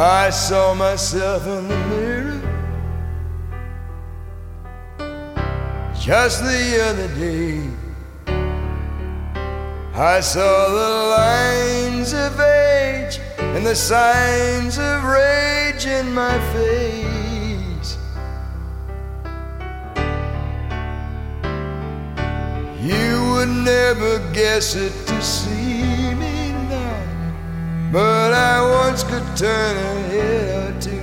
I saw myself in the mirror just the other day. I saw the lines of age and the signs of rage in my face. You would never guess it to see but I once could turn a head or two.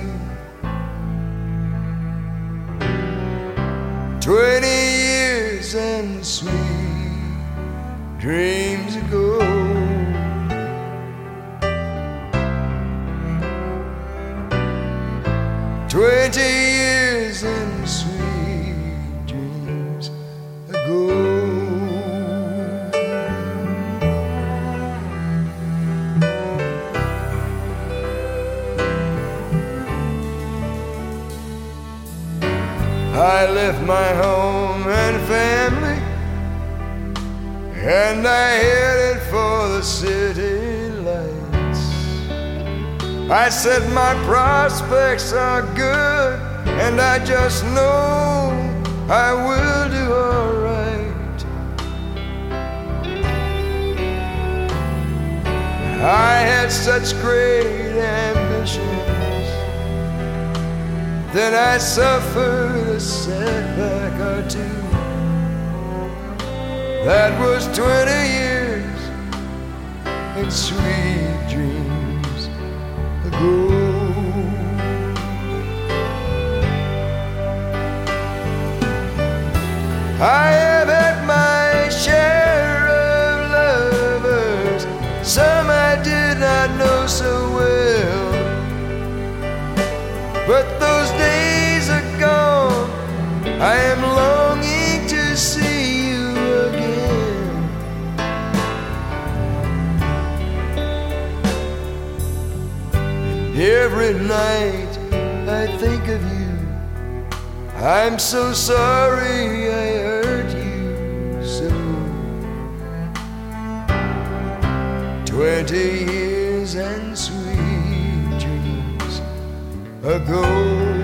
Twenty years and sweet dreams I left my home and family, and I headed for the city lights. I said my prospects are good, and I just know I will do alright. I had such great ambitions. Then I suffered a setback or two. That was 20 years and sweet dreams ago. I have had my share of lovers, some I did not know so well. But I am longing to see you again. Every night I think of you. I'm so sorry I hurt you so. Twenty years and sweet dreams ago.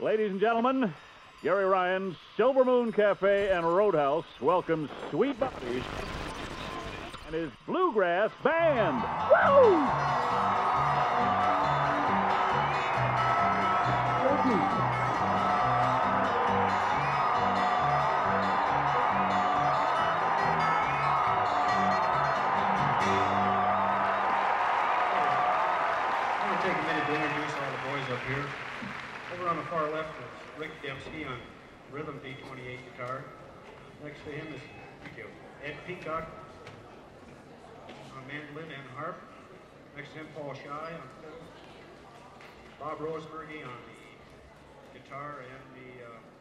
Ladies and gentlemen, Gary Ryan's Silver Moon Cafe and Roadhouse welcomes Sweet Bobby and his Bluegrass Band. Woo! I want to take a minute to introduce all the boys up here. Over on the far left is Rick Dempsey on rhythm D28 guitar. Next to him is Ed Peacock on mandolin and harp. Next to him, Paul Shy on fiddle. Bob Rosebergy on the guitar and the uh,